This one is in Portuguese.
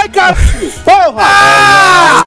Vai, cara! Porra! Ah!